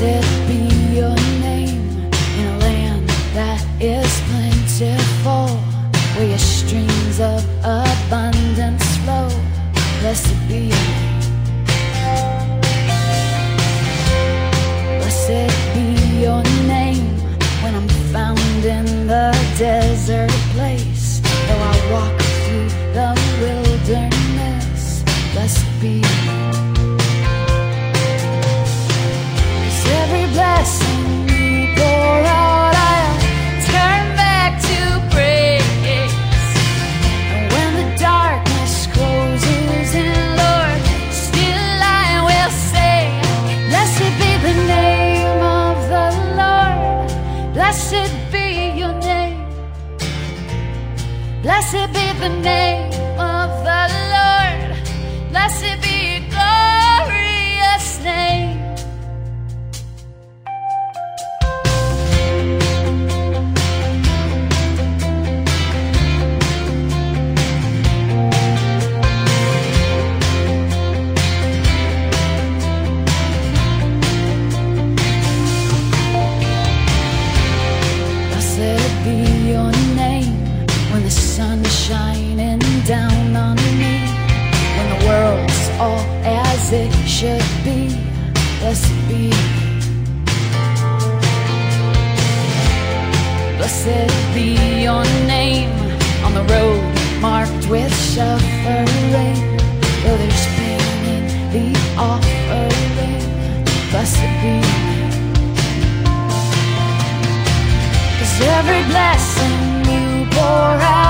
Blessed be your name in a land that is plentiful, where your streams of abundance flow. Blessed be your name. Blessed be your name when I'm found in the desert place. Though I walk through the wilderness, blessed be Blessed be the name of the Lord. Blessed be as it should be. Blessed be. Blessed be your name on the road marked with suffering. Though there's pain in the offering, blessed be. Cause every blessing you pour out.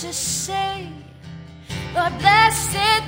to say, Lord, blessed